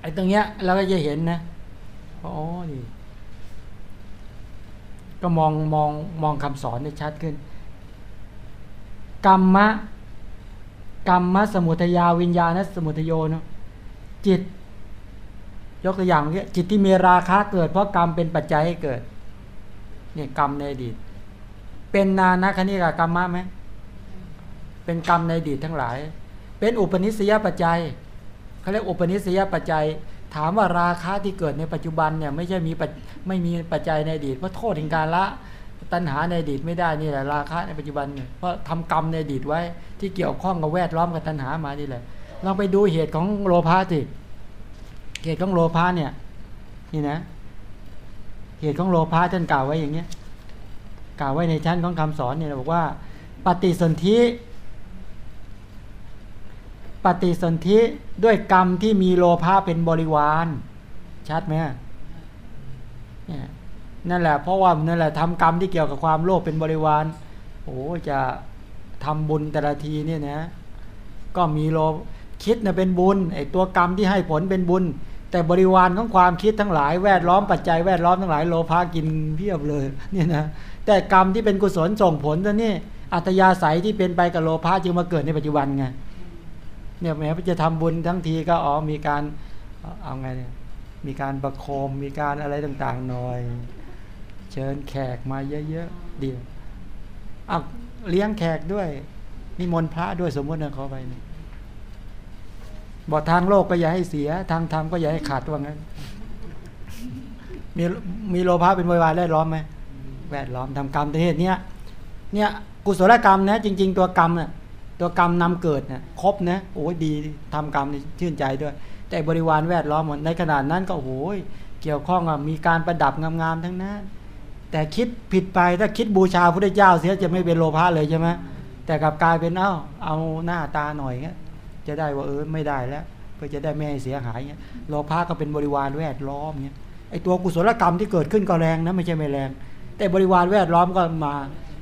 ไอ้ตรงเนี้ยเราก็จะเห็นนะอ๋อนี่ก็มองมองมองคำสอนได้ชัดขึ้น กรรมะกรรมะสมุทยาวิญญาณสมุทโยนะจิต ยกตัวอย่างเนี้ยจิตที่มีราคะเกิด เพราะกรรมเป็นปัจจัยให้เกิดเนี่ยกรรมในอดีต เป็นนานาคณิกากรรมะไหมเป็นกรรมในอดีตทั้งหลาย เป็นอุปนิสัยปัจจัย เขาเรียกอุปนิสัยปัจจัย ถามว่าราคะที่เกิดในปัจจุบันเนี่ยไม่ใช่มีไม่มีปัจจัยในอดีตเพราะโทษแห่งการละตัณหาในอดีตไม่ได้นี่แหละราคะในปัจจุบันเนี่ยเพราะทำกรรมในอดีตไว้ที่เกี่ยวข้องกับแวดล้อมกับตัณหามานี่แหละลองไปดูเหตุของโลภะสิเหตุของโลภะเนี่ยนี่นะ เหตุของโลภะท่านกล่าวไว้อย่างเนี้ยกล่าวไว้ในชั้นของคำสอนเนี่ยบอกว่า ปฏิสนธิ ปฏิสนธิด้วยกรรมที่มีโลภะเป็นบริวาร ชัดไหมเนี่ยนั่นแหละเพราะว่านั่นแหละทำกรรมที่เกี่ยวกับความโลภเป็นบริวารโอ้จะทำบุญแต่ละทีเนี่ยนะ ก็มีโลคิดนะเป็นบุญไอตัวกรรมที่ให้ผลเป็นบุญ แต่บริวารของความคิดทั้งหลายแวดล้อมปัจจัยแวดล้อมทั้งหลายโลภะกินเพียบเลยเนี่ยนะแต่กรรมที่เป็นกุศลส่งผลตัวนี้อัตยาศัยที่เป็นไปกับโลภะจึงมาเกิดในปัจจุบันไง เนี่ยแม้จะทำบุญทั้งทีก็อ๋อมีการเอาไงเนี่ยมีการประโคมมีการอะไรต่างๆหน่อย เชิญแขกมาเยอะๆดีเอาเลี้ยงแขกด้วยนิมนต์พระด้วยสมมตินะเขาไปนี่บอกทางโลกก็อย่าให้เสีย ทางธรรมก็อย่าให้ขาดว่างั้น มีมีโลภะเป็นวายวายแวดล้อมไหมแวดล้อมทำกรรมประเทศเนี้ยเนี่ยกุศลกรรมนะจริง ๆ ตัวกรรมเนี่ย ตัวกรรมนำเกิดเนี่ยครบนะโอ้ยดีทำกรรมนี่ชื่นใจด้วย แต่บริวารแวดล้อมหมดในขนาดนั้นก็โอ้ยเกี่ยวข้องกับมีการประดับงามๆทั้งนั้นแต่คิดผิดไปถ้าคิดบูชาพระเจ้าเสียจะไม่เป็นโลภะเลยใช่ไหมแต่กลับกลายเป็นเอ้าเอาหน้าตาหน่อยเงี้ยจะได้ว่าเออไม่ได้แล้วเพื่อจะได้ไม่ให้เสียหายเงี้ยโลภะก็เป็นบริวารแวดล้อมเงี้ยไอตัวกุศลกรรมที่เกิดขึ้นก็แรงนะไม่ใช่ไม่แรง แต่บริวารแวดล้อมก็มา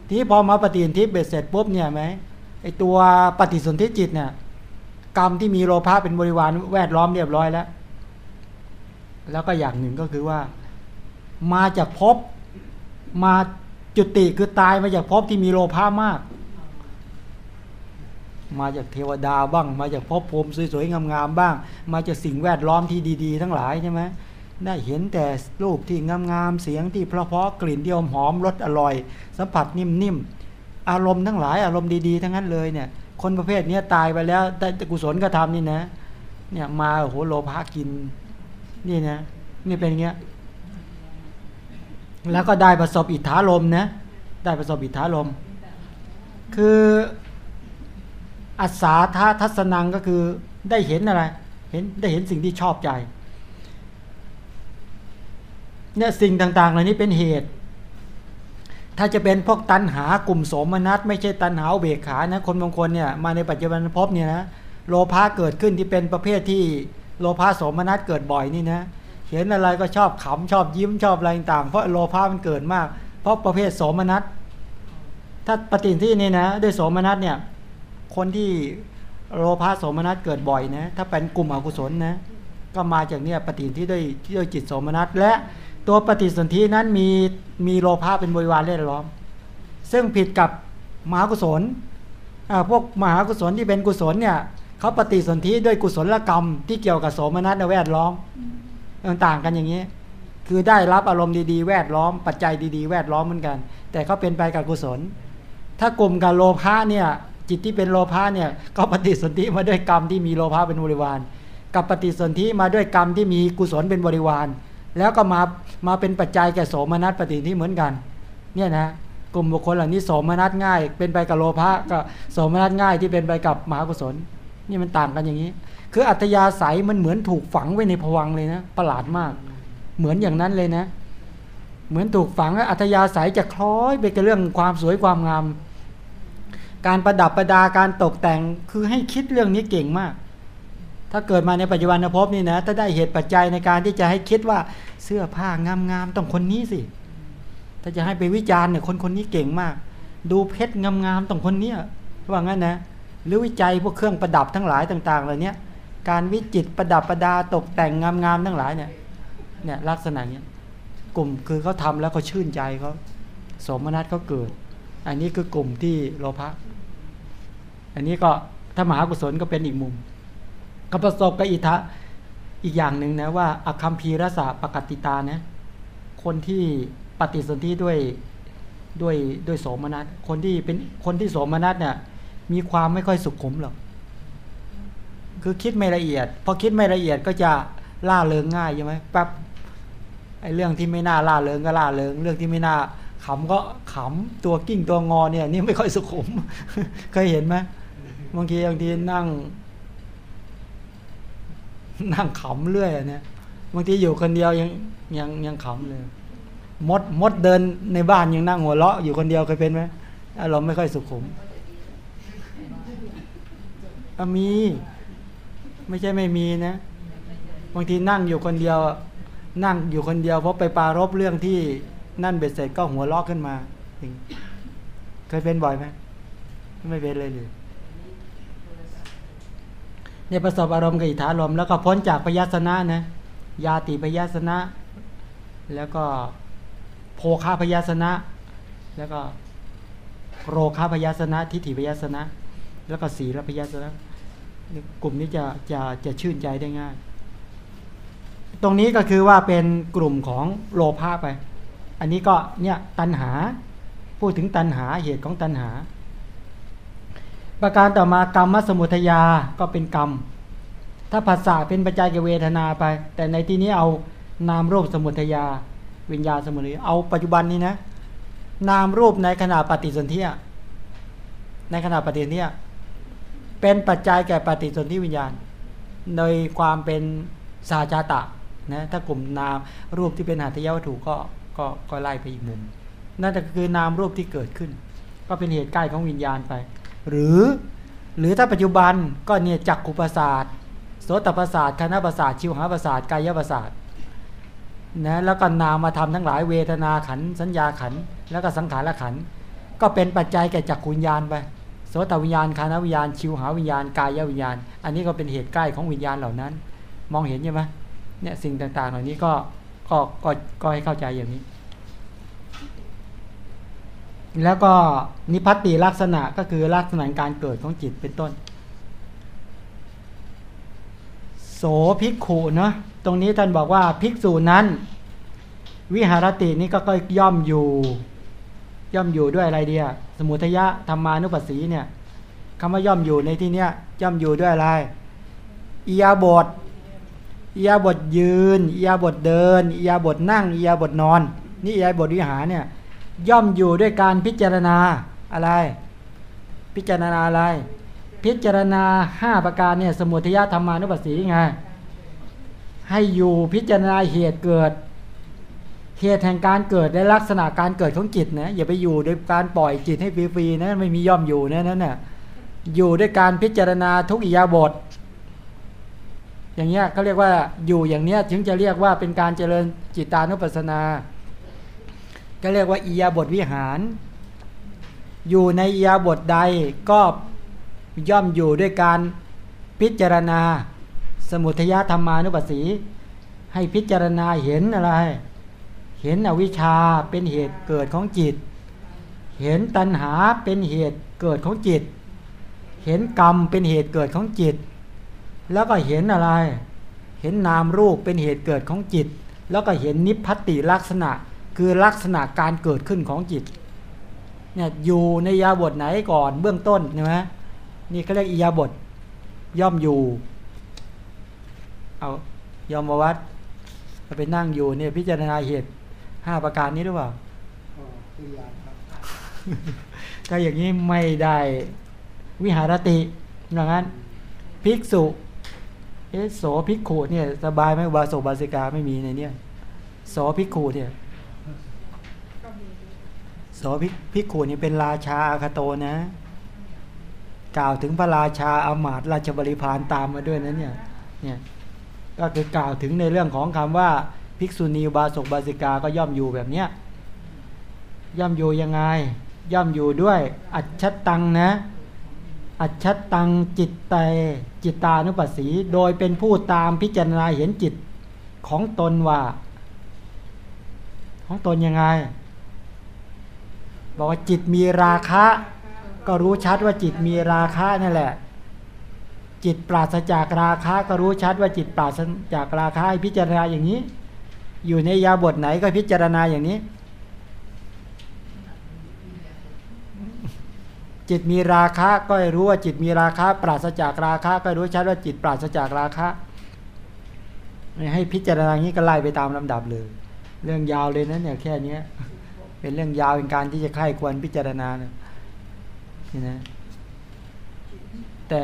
ทีนี้พอมาปฏิญทิเบ็ดเสร็จปุ๊บเนี่ยไหม ไอตัวปฏิสนธิจิตเนี่ยกรรมที่มีโลภะเป็นบริวารแวดล้อมเรียบร้อยแล้ว แล้วก็อย่างหนึ่งก็คือว่า มาจากภพมาจุติคือตายมาจากภพที่มีโลภะมาก มาจากเทวดาบ้าง มาจากภพภูมิสวยๆงามๆบ้าง มาจากสิ่งแวดล้อมที่ดีๆ ทั้งหลายใช่ไหมได้เห็นแต่รูปที่งามๆเสียงที่เพราะๆกลิ่นที่หอมรสอร่อย สัมผัสนิ่มๆ อารมณ์ทั้งหลายอารมณ์ดีๆทั้งนั้นเลยเนี่ย คนประเภทนี้ตายไปแล้วแต่กุศลก็ทำนี่นะ เนี่ยมาโอ้โหโลภะกิน นี่นะนี่เป็นอย่างเงี้ย แล้วก็ได้ประสบอิทธาลมนะ ได้ประสบอิทธาลมคืออัศาธาทัศนังก็คือได้เห็นอะไร เห็นได้เห็นสิ่งที่ชอบใจเนี่ยสิ่งต่างๆเหล่านี้เป็นเหตุ ถ้าจะเป็นพวกตันหากลุ่มโสมนัสไม่ใช่ตันหาเบกขานะคนบางคนเนี่ยมาในปัจจุบันพบเนี่ยนะโลภะเกิดขึ้นที่เป็นประเภทที่โลภะโสมนัสเกิดบ่อยนี่นะเห็นอะไรก็ชอบขำชอบยิ้มชอบอะไรต่างเพราะโลภะมันเกิดมาก เพราะประเภทโสมนัสถ้าปฏิทินนี่นะด้วยโสมนัสเนี่ยคนที่โลภะโสมนัสเกิดบ่อยนะถ้าเป็นกลุ่มอกุศลนะก็มาจากเนี่ยปฏิทินที่ด้วยที่ด้วยจิตโสมนัสและ ตัวปฏิสนธินั้นมีมีโลภะเป็นบริวารเล่นล้อม ซึ่งผิดกับมหากุศลพวกมหากุศลที่เป็นกุศลเนี่ยเขาปฏิสนธิด้วยกุศลกรรมที่เกี่ยวกับโสมนัสแวดล้อมต่างกันอย่างนี้ คือได้รับอารมณ์ดีๆ แวดล้อม ปัจจัยดีๆ แวดล้อมเหมือนกัน แต่เขาเป็นไปกับกุศล ถ้ากลุ่มกับโลภะเนี่ยจิตที่เป็นโลภะเนี่ยก็ปฏิสนธิมาด้วยกรรมที่มีโลภะเป็นบริวาร กับปฏิสนธิมาด้วยกรรมที่มีกุศลเป็นบริวาร แล้วก็มามาเป็นปัจจัยแก่โสมนัสปฏิสนธิเหมือนกัน เนี่ยนะกลุ่มบุคคลเหล่านี้โสมนัสง่าย เป็นไปกับโลภะก็โสมนัสง่ายที่เป็นไปกับมหากุศล นี่มันต่างกันอย่างนี้ คืออัตยาศัยมันเหมือนถูกฝังไว้ในภวังเลยนะประหลาดมาก เหมือนอย่างนั้นเลยนะ เหมือนถูกฝังอัตยาศัยจะคล้อยไปกับเรื่องความสวยความงาม การประดับประดาการตกแต่งคือให้คิดเรื่องนี้เก่งมาก ถ้าเกิดมาในปัจจุบันภพนี่นะถ้าได้เหตุปัจจัยในการที่จะให้คิดว่าเสื้อผ้างามๆต้องคนนี้สิ ถ้าจะให้ไปวิจารณ์เนี่ยคนคนนี้เก่งมาก ดูเพชรงามๆต้องคนเนี้ยว่างั้นนะหรือวิจัยพวกเครื่องประดับทั้งหลายต่างๆเหล่านี้การวิจิตประดับประดาตกแต่งงามๆทั้งหลายเนี่ยเนี่ยลักษณะเนี้ยกลุ่มคือเขาทำแล้วเขาชื่นใจเขาสมนัตเขาเกิด อันนี้คือกลุ่มที่โลภะอันนี้ก็ถ้ามหากุศลก็เป็นอีกมุม ก็ประสบกับอิทธะอีกอย่างหนึ่งนะว่าอคัมพีรสะปกติตานะคนที่ปฏิสนธิด้วยด้วยด้วยโสมนัสคนที่เป็นคนที่โสมนัสเนี่ยมีความไม่ค่อยสุขุมหรอกคือคิดไม่ละเอียด พอคิดไม่ละเอียดก็จะล่าเริงง่ายใช่ไหมปั๊บไอ้เรื่องที่ไม่น่าล่าเริงก็ล่าเริง เรื่องที่ไม่น่าขำก็ขำตัวกิ้งตัวงอเนี่ยนี่ไม่ค่อยสุขุม เคยเห็นไหมบางทีบางทีนั่ง นั่งขำเรื่อยเนี่ยบางทีอยู่คนเดียวยังยังยังขำเลยมดมดเดินในบ้านยังนั่งหัวเราะอยู่คนเดียวเคยเป็นไหมอารมณ์ไม่ค่อยสุขุมมี ไม่ใช่ไม่มีนะบางทีนั่งอยู่คนเดียว นั่งอยู่คนเดียวเพราะไปปารบเรื่องที่นั่นเบ็ดเสร็จก็หัวเราะขึ้นมาเคยเป็นบ่อยไหมไม่เป็นเลยเลย เนี่ยประสบอารมณ์กับอิทธาลมแล้วก็พ้นจากพยัสนะนะยาติพยัสนะ แล้วก็โภคาพยัสนะ แล้วก็โรคาพยัสนะ ทิฏฐิพยัสนะ แล้วก็สีรพยัสนะกลุ่มนี้จะจะจะชื่นใจได้ง่าย ตรงนี้ก็คือว่าเป็นกลุ่มของโลภะไป อันนี้ก็เนี่ยตัณหา พูดถึงตัณหาเหตุของตัณหา ประการต่อมากรรมสมุทยาก็เป็นกรรม ถ้าภาษาเป็นปัจจัยแก่เวทนาไป แต่ในที่นี้เอานามรูปสมุทยา วิญญาณสมุทยาเอาปัจจุบันนี้นะ นามรูปในขณะปฏิสนธิในขณะปฏิสนธิเป็นปัจจัยแก่ปฏิสนธิวิญญาณ โดยความเป็นสาจาตะนะถ้ากลุ่มนามรูปที่เป็นหัตถยวัตถุก็ก็ก็ไล่ไปอีกมุมนั่นก็คือนามรูปที่เกิดขึ้น ก็เป็นเหตุใกล้ของวิญญาณไป หรือหรือถ้าปัจจุบันก็เนี่ยจักขุประสาทโสตประสาทคณะประสาทชิวหาประสาทกายประสาทนะแล้วก็นามมาทำทั้งหลายเวทนาขันสัญญาขันแล้วก็สังขารขันก็เป็นปัจจัยแก่จักขุญญาณไปโสตวิญญาณคานวิญญาณ ชิวหาวิญญาณกายวิญญาณ อันนี้ก็เป็นเหตุใกล้ของวิญญาณเหล่านั้น มองเห็นใช่ไหมเนี่ยสิ่งต่างๆ เหล่านี้ก็ก็ก็ก็ให้เข้าใจอย่างนี้ แล้วก็นิพัตติลักษณะก็คือลักษณะการเกิดของจิตเป็นต้น โสภิกขุเนาะตรงนี้ท่านบอกว่าภิกษุนั้น วิหารตินี่ก็ย่อมอยู่ ย่อมอยู่ด้วยอะไรเดียสมุทยะธรรมานุปัสสีเนี่ยคำว่าย่อมอยู่ในที่เนี้ยย่อมอยู่ด้วยอะไรอียาบทอียาบทยืนอียาบทเดินอียาบทนั่งอียาบทนอน นี่อียาบทวิหารเนี่ย ย่อมอยู่ด้วยการพิจารณาอะไร พิจารณาอะไร พิจารณาห้าประการเนี่ยสมุทยธรรมานุปัสสีไงให้อยู่พิจารณาเหตุเกิด เหตุแห่งการเกิดในลักษณะการเกิดของจิตนะอย่าไปอยู่โดยการปล่อยจิตให้ฟรีๆนะไม่มีย่อมอยู่นะนั่นน่ะอยู่ด้วยการพิจารณาทุกอิยาบท อย่างเงี้ยเขาเรียกว่าอยู่อย่างเนี้ยถึงจะเรียกว่าเป็นการเจริญจิตานุปัสสนา ก็เรียกว่าอิยาบทวิหาร อยู่ในอิยาบทใดก็ย่อมอยู่ด้วยการพิจารณา สมุทยธรรมานุปัสสี ให้พิจารณาเห็นอะไร เห็นอวิชชาเป็นเหตุเกิดของจิต เห็นตัณหาเป็นเหตุเกิดของจิต เห็นกรรมเป็นเหตุเกิดของจิต แล้วก็เห็นอะไร เห็นนามรูปเป็นเหตุเกิดของจิต แล้วก็เห็นนิพพติลักษณะ คือลักษณะการเกิดขึ้นของจิตเนี่ยอยู่ในยาบทไหนก่อนเบื้องต้นใช่ไหมนี่เขาเรียกอียาบทย่อมอยู่ เอายอมวัดไปนั่งอยู่เนี่ยพิจารณาเหตุห้าประการนี้หรือเปล่าถ้าอย่างนี้ไม่ได้วิหารติอย่างนั้นภิกษุเอโสภิกขุเนี่ยสบายไหมวาสบาสิกาไม่มีในเนี่ยโสภิกขุเนี่ย โสภิภิขุนี่เป็นราชาอาคาโตนะ กล่าวถึงพระราชาอามาตราชบริพารตามมาด้วยนะเนี่ยเนี่ยก็คือกล่าวถึงในเรื่องของคำว่าภิกษุณีบาศกบาสิกาก็ย่อมอยู่แบบเนี้ยย่อมอยู่ยังไง ย่อมอยู่ด้วย อัจฉตังนะ อัจฉตังจิตเตจิตตานุปัสสี โดยเป็นผู้ตามพิจารณาเห็นจิตของตนว่า ของตนยังไง บอกว่าจิตมีราคะ ก็รู้ชัดว่าจิตมีราคะนั่นแหละ จิตปราศจากราคะก็รู้ชัดว่าจิตปราศจากราคะให้พิจารณาอย่างนี้ อยู่ในยาบทไหนก็พิจารณาอย่างนี้ จิตมีราคะก็รู้ว่าจิตมีราคะ ปราศจากราคะ ก็รู้ชัดว่าจิตปราศจากราคะให้พิจารณาอย่างนี้ก็ไล่ไปตามลำดับเลย เรื่องยาวเลยนะเนี่ยแค่เนี้ย เป็นเรื่องยาวเป็นการที่จะใคร่ควรพิจารณาเนี่ยนะแต่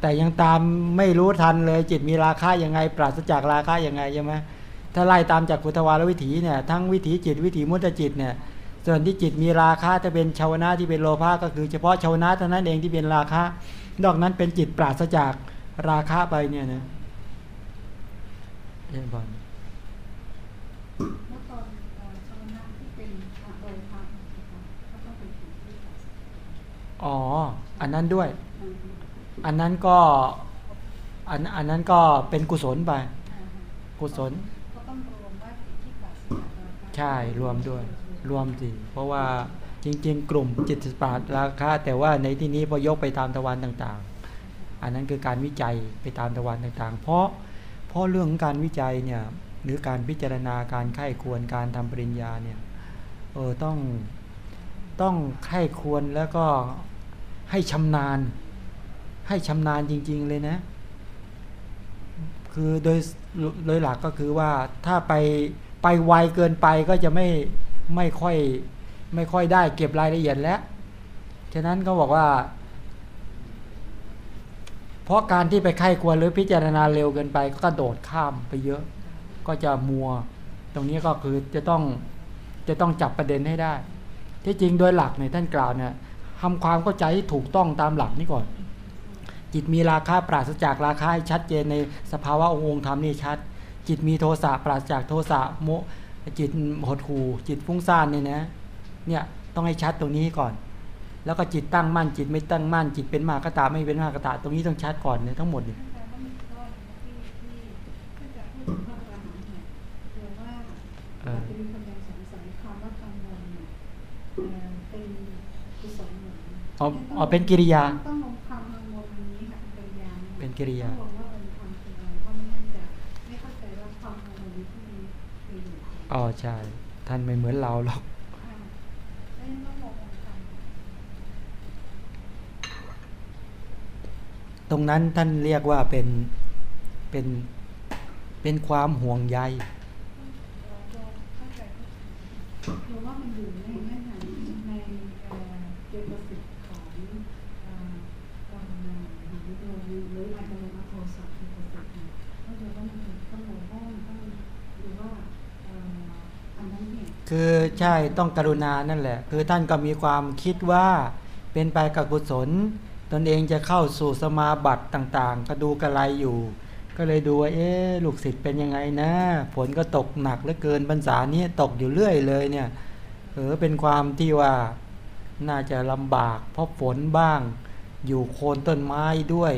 แต่ยังตามไม่รู้ทันเลยจิตมีราคะยังไง ปราศจากราคะยังไงใช่ไหมถ้าไล่ตามจากขุทวารวิถีเนี่ยทั้งวิถีจิตวิถีมุตจิตเนี่ยส่วนที่จิตมีราคะถ้าเป็นชาวนะที่เป็นโลภะก็คือเฉพาะชาวนะเท่านั้นเองที่เป็นราคะนอกนั้นเป็นจิตปราศจากราคะไปเนี่ยนะเอ็นบอล แล้วตอนเอ่อชาวนะที่เป็นพระโอภาสนะคะก็ต้องเป็นจิตที่ปราศจาก อ๋อ อันนั้นด้วยอืมอันนั้นก็อันอันนั้นก็เป็นกุศลไปอ่าฮะกุศลก็ต้องรวมว่าจิตที่ปราศจากราคะใช่รวมด้วย รวมสิเพราะว่าจริง ๆ กลุ่มจิตปราศราคะแต่ว่าในที่นี้พอยกไปตามตะวันต่างๆ อันนั้นคือการวิจัยไปตามตะวันต่างๆ เพราะเพราะเรื่องของการวิจัยเนี่ยหรือการพิจารณาการไข้ควรการทำปริญญาเนี่ยเออต้อง ต้องไข้ควรแล้วก็ให้ชำนาญ ให้ชำนาญจริง ๆเลยนะ คือโดยโดยหลักก็คือว่าถ้าไปไปไวเกินไปก็จะไม่ไม่ค่อยไม่ค่อยได้เก็บรายละเอียดแล้ว ฉะนั้นก็บอกว่า เพราะการที่ไปไข้ควรหรือพิจารณาเร็วเกินไป ก็กระโดดข้ามไปเยอะ ก็จะมัว ตรงนี้ก็คือจะต้องจะต้องจับประเด็นให้ได้ ที่จริงโดยหลักในท่านกล่าวเนี่ยทำความเข้าใจที่ถูกต้องตามหลักนี้ก่อน จิตมีราคะปราศจากราคะให้ชัดเจนในสภาวะองค์ธรรมนี่ชัด จิตมีโทสะปราศจากโทสะโมจิตหดหูจิตฟุ้งซ่านเนี่ยนะเนี่ยต้องให้ชัดตรงนี้ก่อน แล้วก็จิตตั้งมั่นจิตไม่ตั้งมั่น จิตเป็นมากตาไม่เป็นมากตาตรงนี้ต้องชัดก่อนเนี่ยทั้งหมดเนี่ย แต่ว่ามีข้อหนึ่งที่ที่ที่จะพูดถึงพระอรหันต์เนี่ยเรียกว่า เออ จะมีคนยังสงสัยคำว่ากังวลเนี่ยเอ่อเป็นกุศลหรื ออ๋ออ๋อเป็นกิริยา ต้องลงความกังวลอันนี้ค่ะเป็นกิริยาเป็นกิริยาต้องลงว่าเป็นความคืออะไรเพราะไม่งั้นจะไม่เข้าใจว่าความกังวลที่มีมีอยู่ค่ะอ๋อใช่ ท่านไม่เหมือนเราหรอกไม่งั้นต้องลงองค์ธรรมตรงนั้นท่านเรียกว่าเป็นเป็นเป็นความห่วงใย เราจะเข้าใจว่าหรือว่ามันอยู่ในเนื้อหาในเอ่อเจตสิกของเอ่อกรรมนามหรือตัวหรืออาจจะลงมาโทสะเจตสิกเนี่ยก็จะต้องต้องลงห้องต้องดูว่าเอ่ออันนั้นเนี่ย คือใช่ต้องกรุณานั่นแหละ คือท่านก็มีความคิดว่าเป็นไปกับกุศล ตนเองจะเข้าสู่สมาบัติต่างๆ ก็ดูกระไรอยู่ ก็เลยดูว่าเอ๊ลูกศิษย์เป็นยังไงนะฝนก็ตกหนักเหลือเกินพรรษานี้ตกอยู่เรื่อยเลยเนี่ยเออเป็นความที่ว่าน่าจะลำบากเพราะฝนบ้าง อยู่โคนต้นไม้ด้วย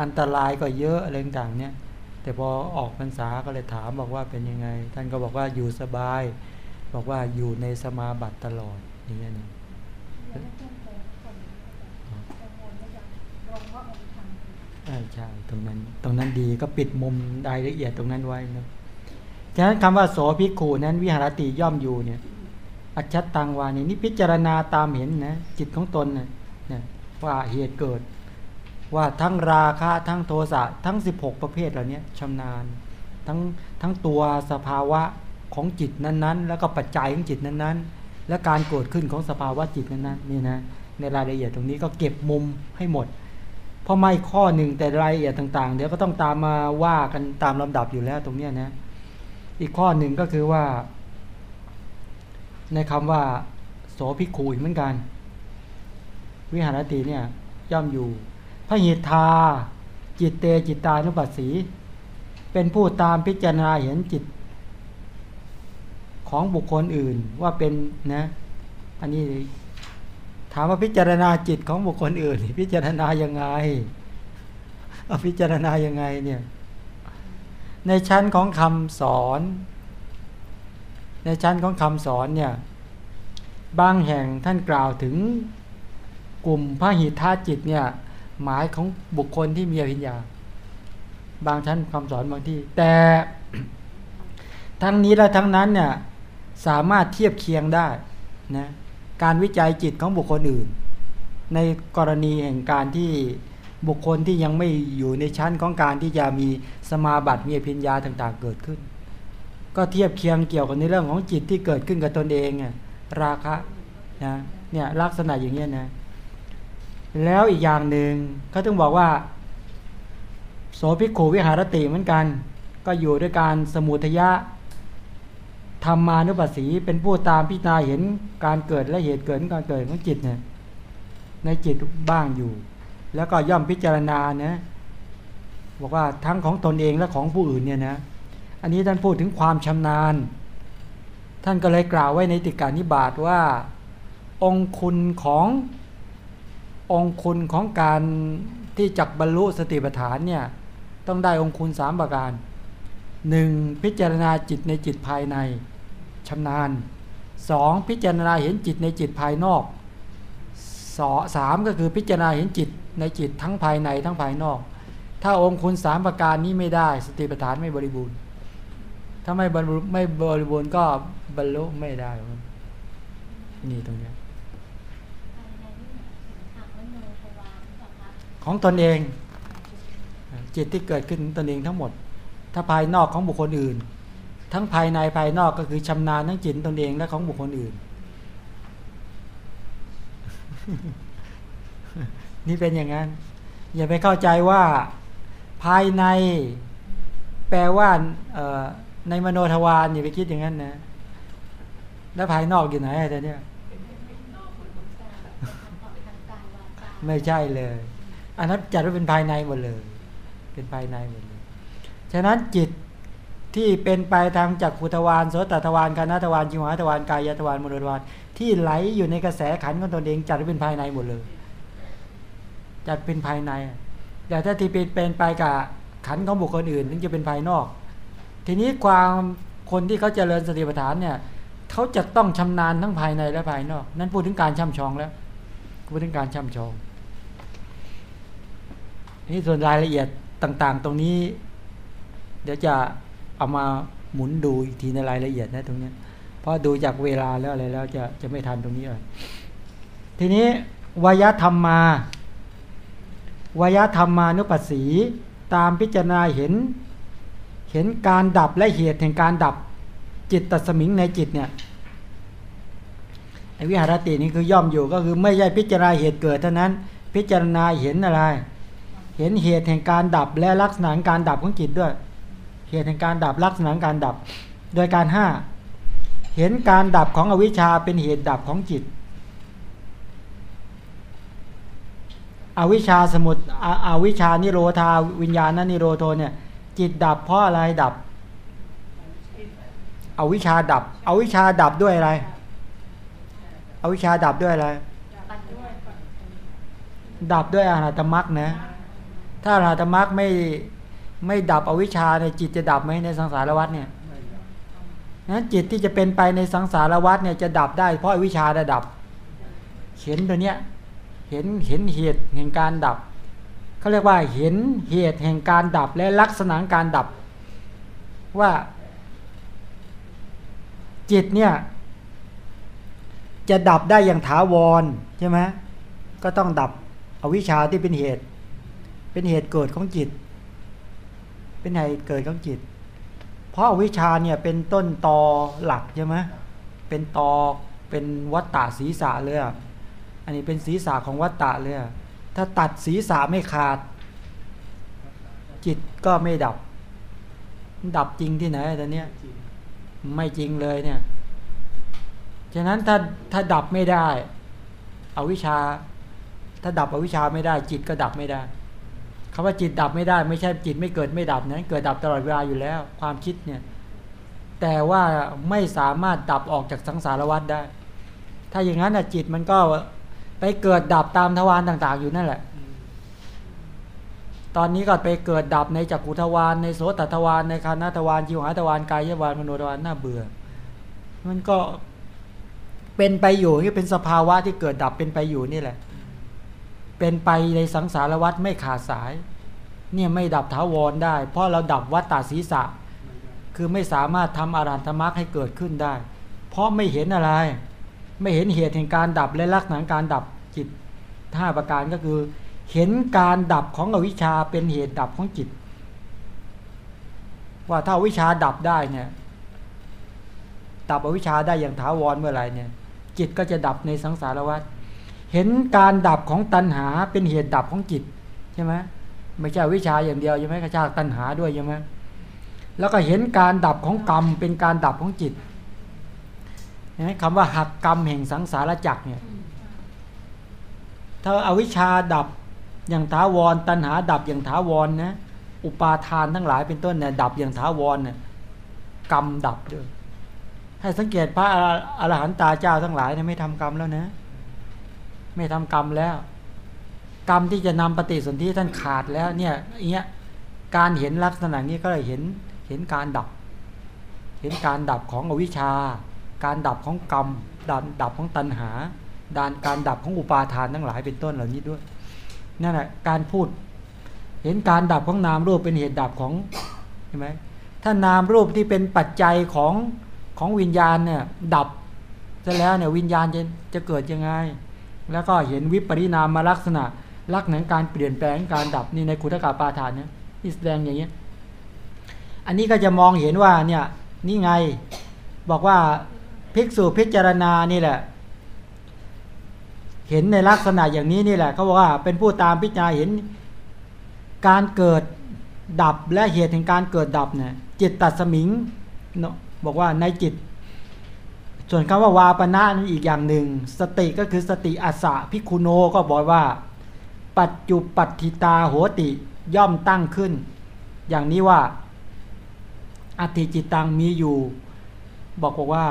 อันตรายก็เยอะอะไรต่างๆเนี่ยแต่พอออกพรรษาก็เลยถามบอกว่าเป็นยังไง ท่านก็บอกว่าอยู่สบาย บอกว่าอยู่ในสมาบัติตลอดอย่างเงี้ยนะอยากให้เพื่อนใจคนกังวลว่าจะลงว่าองค์ธรรมคือใช่ใช่ตรงนั้น ตรงนั้นดีก็ปิดมุมรายละเอียดตรงนั้นไว้นะฉะนั้นคำว่าโสภิกขุนั้นวิหารติย่อมอยู่เนี่ย อัจฉตังวานี่นี่พิจารณาตามเห็นนะจิตของตนนะนะว่าเหตุเกิด ว่าทั้งราคะทั้งโทสะทั้ง 16 ประเภทเหล่านี้ชำนาญ ทั้งทั้งตัวสภาวะ ของจิตนั้นๆ แล้วก็ปัจจัยของจิตนั้นๆ และการเกิดขึ้นของสภาวะจิตนั้นๆนี่นะในรายละเอียดตรงนี้ก็เก็บมุมให้หมด เพราะไม่ข้อหนึ่งแต่รายละเอียดต่าง ๆ เดี๋ยวก็ต้องตามมาว่ากันตามลำดับอยู่แล้วตรงเนี้นะอีกข้อหนึ่งก็คือว่า ในคำว่า โสภิกขุอีกเหมือนกัน วิหารติเนี่ยย่อมอยู่พระหิทธาจิตเตจิตตานุปัสสี เป็นผู้ตามพิจารณาเห็นจิต ของบุคคลอื่นว่าเป็นนะ อันนี้ถามว่าพิจารณาจิตของบุคคลอื่น พิจารณายังไงเอาพิจารณายังไงเนี่ย ในชั้นของคำสอน ในชั้นของคำสอนเนี่ยบางแห่งท่านกล่าวถึงกลุ่มพระหิทธาจิตเนี่ยหมายของบุคคลที่มีอภิญญา บางชั้นคำสอนบางที่ แต่ทั้งนี้และทั้งนั้นเนี่ย สามารถเทียบเคียงได้นะการวิจัยจิตของบุคคลอื่น ในกรณีแห่งการที่บุคคลที่ยังไม่อยู่ในชั้นของการที่จะมีสมาบัติมีอภิญญาต่างๆ เกิดขึ้น ก็เทียบเคียงเกี่ยวกับในเรื่องของจิตที่เกิดขึ้นกับตนเองราคะนะเนี่ยลักษณะอย่างเงี้ยนะแล้วอีกอย่างหนึ่งเขาต้องบอกว่าโสภิกขูวิหารติเหมือนกัน ก็อยู่ด้วยการสมุทยะ ธรรมานุปัสสีเป็นผู้ตามพิจารณาเห็นการเกิดและเหตุเกิดของการเกิดของจิตเนี่ยในจิตบ้างอยู่ แล้วก็ย่อมพิจารณานะบอกว่าทั้งของตนเองและของผู้อื่นเนี่ยนะอันนี้ท่านพูดถึงความชำนาญ ท่านก็เลยกล่าวไว้ในติการนิบาตว่าองคุณขององคุณของการที่จักบรรลุสติปัฏฐานเนี่ยต้องได้องคุณสามประการหนึ่งพิจารณาจิตในจิตภายใน ชำนาญสองพิจารณาเห็นจิตในจิตภายนอกสอสามก็คือพิจารณาเห็นจิตในจิตทั้งภายในทั้งภายนอก ถ้าองค์คุณสามประการนี้ไม่ได้ สติปัฏฐานไม่บริบูรณ์ ถ้าไม่บรรลุไม่บริบูรณ์ก็บรรลุไม่ได้ นี่ตรงนี้ของตนเอง จิตที่เกิดขึ้นตนเองทั้งหมด ถ้าภายนอกของบุคคลอื่น ทั้งภายในภายนอกก็คือชำนาญทั้งจิตตนเองและของบุคคลอื่น นี่เป็นอย่างนั้น อย่าไปเข้าใจว่าภายในแปลว่าเอ่อในมโนทวารอย่าไปคิดอย่างนั้นนะ แล้วภายนอกอยู่ไหนอะแต่เนี่ยออกทางกายวาจาไม่ใช่เลย อันนั้นจัดว่าเป็นภายในหมดเลย เป็นภายในหมดเลย ฉะนั้นจิต ที่เป็นไปทางจักขุทวารโสตทวารคานทวารจิวหาทวารกายทวารมโนทวารที่ไหลอยู่ในกระแสขันของตนเองจัดเป็นภายในหมดเลย จัดเป็นภายใน แต่ถ้าที่เป็นเป็นไปกับขันของบุคคลอื่นถึงจะเป็นภายนอก ทีนี้ความคนที่เขาเจริญสติปัฏฐานเนี่ยเขาจะต้องชำนาญทั้งภายในและภายนอก นั่นพูดถึงการช่ำชองแล้วพูดถึงการช่ำชองนี่ส่วนรายละเอียดต่าง ๆ ตรงนี้ เดี๋ยวจะ เอามาหมุนดูอีกทีในรายละเอียดนะตรงเนี้ยเพราะดูจากเวลาแล้วอะไรแล้วจะจะไม่ทันตรงนี้เลยทีนี้วยธรรมมาวยธรรมานุปัสสี ตามพิจารณาเห็น เห็นการดับและเหตุแห่งการดับจิตตัสมิงในจิตเนี่ยไอวิหารตินี่คือย่อมอยู่ก็คือไม่ใช่พิจารณาเหตุเกิดเท่านั้น พิจารณาเห็นอะไร เห็นเหตุแห่งการดับและลักษณะการดับของจิตด้วย เหตุแห่งการดับลักษณะการดับ โดยการห้าเห็นการดับของอวิชชาเป็นเหตุดับของจิต อวิชชาสมุดออวิชชานิโรธาวิญญาณนนิโรโทเนี่ย จิตดับเพราะอะไรดับ อวิชชาดับ อวิชชาดับด้วยอะไร อวิชชาดับด้วยอะไร ดับด้วยอรหัตมรรคนะ ถ้าอรหัตมรรคไม่ ไม่ดับอวิชชาในจิตจะดับไหมในสังสารวัฏเนี่ยนั้นจิตที่จะเป็นไปในสังสารวัฏเนี่ยจะดับได้เพราะอวิชชาได้ดับ เห็นตัวเนี้ยเห็นเห็นเหตุแห่งการดับเขาเรียกว่าเห็นเหตุแห่งการดับและลักษณะการดับ ว่า จิตเนี่ย จะดับได้อย่างถาวรใช่ไหมก็ต้องดับอวิชชาที่เป็นเหตุ เป็นเหตุเกิดของจิต เป็นเหตุเกิดของจิต เพราะวิชาเนี่ยเป็นต้นตอหลักใช่ไหมเป็นตอเป็นวัตตะศีรษะเลยอันนี้เป็นศีรษะของวัตตะเลยถ้าตัดศีรษะไม่ขาด จิตก็ไม่ดับ ดับจริงที่ไหนตอนเนี้ยไม่จริงเลยเนี่ยฉะนั้นถ้าถ้าดับไม่ได้ อวิชชา ถ้าดับอวิชชาไม่ได้ จิตก็ดับไม่ได้ คำว่าจิตดับไม่ได้ ไม่ใช่จิตไม่เกิดไม่ดับนะเกิดดับตลอดเวลาอยู่แล้ว ความคิดเนี่ยแต่ว่าไม่สามารถดับออกจากสังสารวัฏได้ ถ้าอย่างนั้นนะจิตมันก็ไปเกิดดับตามทวารต่าง ๆ อยู่นั่นแหละ ตอนนี้ก็ไปเกิดดับในจักขุทวารในโสตทวารในคานาทวารจิวหาทวารกายทวารมโนทวารน่าเบื่อ มันก็เป็นไปอยู่ที่เป็นสภาวะที่เกิดดับเป็นไปอยู่นี่แหละ เป็นไปในสังสารวัฏไม่ขาดสาย เนี่ยไม่ดับถาวรได้ เพราะเราดับวัฏฏาศีรษะ คือไม่สามารถทำอารันธมรรคให้เกิดขึ้นได้ เพราะไม่เห็นอะไร ไม่เห็นเหตุแห่งการดับและลักษณะการดับจิตห้าประการก็คือ เห็นการดับของอวิชชาเป็นเหตุดับของจิต ว่าถ้าอวิชชาดับได้เนี่ยดับอวิชชาได้อย่างถาวรเมื่อไหร่เนี่ย จิตก็จะดับในสังสารวัฏ เห็นการดับของตัณหาเป็นเหตุดับของจิตใช่ไหมไม่ใช่วิชาอย่างเดียวใช่ไหมกระชากตัณหาด้วยใช่ไหมแล้วก็เห็นการดับของกรรมเป็นการดับของจิตเห็นไหมคำว่าหักกรรมแห่งสังสารจักรเนี่ยถ้าอาวิชชาดับอย่างถาวร ตัณหาดับอย่างถาวรนะอุปาทานทั้งหลายเป็นต้นเนี่ยดับอย่างถาวรเนี่ยกรรมดับด้วยให้สังเกตพระอรหันตาเจ้าทั้งหลายเนี่ยไม่ทำกรรมแล้วนะ ไม่ทำกรรมแล้ว กรรมที่จะนำปฏิสนธิท่านขาดแล้วเนี่ยอย่างเงี้ยการเห็นลักษณะนี้ก็เลยเห็นเห็นการดับ เห็นการดับของอวิชชา การดับของกรรมดับดับของตัณหาดานการดับของอุปาทานทั้งหลายเป็นต้นเหล่านี้ด้วยนั่นแหละการพูด เห็นการดับของนามรูปเป็นเหตุดับของใช่ไหมถ้านามรูปที่เป็นปัจจัยของของวิญญาณเนี่ยดับจะแล้วเนี่ยวิญญาณจะจะเกิดยังไง แล้วก็เห็นวิปริณามลักษณะ ลักษณะการเปลี่ยนแปลงการดับนี่ในขุทกาปาฐานเนี่ยที่แสดงอย่างเงี้ยอันนี้ก็จะมองเห็นว่าเนี่ยนี่ไงบอกว่าภิกษุพิจารณานี่แหละ เห็นในลักษณะอย่างนี้นี่แหละเขาบอกว่าเป็นผู้ตามพิจารณาเห็นการเกิดดับและเหตุแห่งการเกิดดับเนี่ยจิตตัดสมิงเนาะบอกว่าในจิต ส่วนคำว่าวาปณะนั้นอีกอย่างหนึ่ง สติก็คือสติอัสสะพิคุโนก็บอกว่า ปัจจุปัตติตาโหติย่อมตั้งขึ้น อย่างนี้ว่าอธิจิตตังมีอยู่ บอกบอกว่า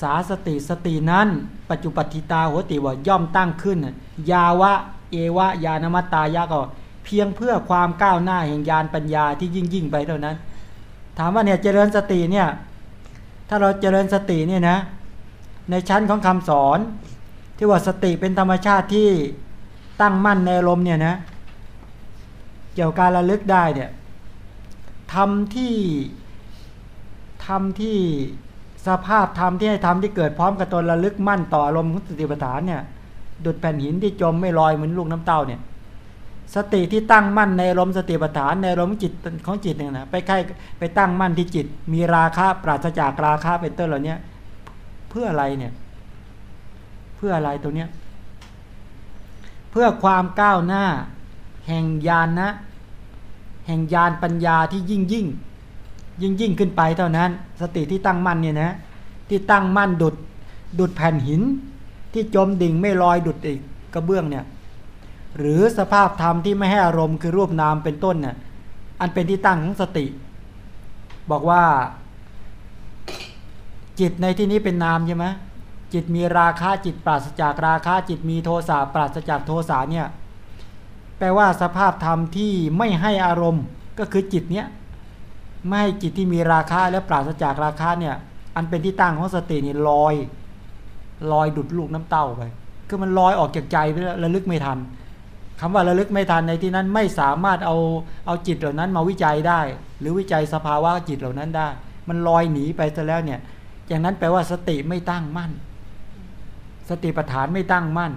สาสติสตินั้น ปัจจุปัตติตาโหติว่าย่อมตั้งขึ้น ยาวะ เอวะ ยานมัตตายะก็ เพียงเพื่อความก้าวหน้าแห่งญาณปัญญาที่ยิ่งยิ่งไปเท่านั้น ถามว่าเนี่ยเจริญสติเนี่ย ถ้าเราเจริญสติเนี่ยนะ ในชั้นของคำสอน ที่ว่าสติเป็นธรรมชาติที่ตั้งมั่นในลมเนี่ยนะ เกี่ยวกับการระลึกได้เนี่ยทำที่ทำที่สภาพธรรมที่ให้ทำที่เกิดพร้อมกับตนระลึกมั่นต่ออารมณ์ของสติปัฏฐานเนี่ยดุดแผ่นหินที่จมไม่ลอยเหมือนลูกน้ำเต้าเนี่ย สติที่ตั้งมั่นในอารมสติปัฏฐานในอารมจิตของจิตเนี่ยนะไปใกล้ไปตั้งมั่นที่จิต มีราคะปราศจากราคะเป็นต้นเหล่านี้เพื่ออะไรเนี่ย เพื่ออะไรตัวเนี้ยเพื่อความก้าวหน้า แห่งญาณนะ แห่งญาณปัญญาที่ยิ่งยิ่ง ยิ่งยิ่งขึ้นไปเท่านั้น สติที่ตั้งมั่นเนี่ยนะที่ตั้งมั่นดุดดุดแผ่นหิน ที่จมดิ่งไม่ลอยดุดอีกกระเบื้องเนี่ย หรือสภาพธรรมที่ไม่ให้อารมณ์คือรูปนามเป็นต้นเนี่ยอันเป็นที่ตั้งของสติ บอกว่า จิตในที่นี้เป็นนามใช่ไหมจิตมีราคะจิตปราศจากราคะจิตมีโทสะปราศจากโทสะเนี่ยแปลว่าสภาพธรรมที่ไม่ให้อารมณ์ก็คือจิตเนี้ยไม่ให้จิตที่มีราคะและปราศจากราคะเนี่ย อันเป็นที่ตั้งของสตินี่ลอย ลอยดุดลูกน้ำเต้าไปคือมันลอยออกจากใจไประลึกไม่ทัน คำว่าระลึกไม่ทันในที่นั้นไม่สามารถเอาเอาจิตเหล่านั้นมาวิจัยได้ หรือวิจัยสภาวะจิตเหล่านั้นได้ มันลอยหนีไปซะแล้วเนี่ยอย่างนั้นแปลว่าสติไม่ตั้งมั่น สติปัฏฐานไม่ตั้งมั่น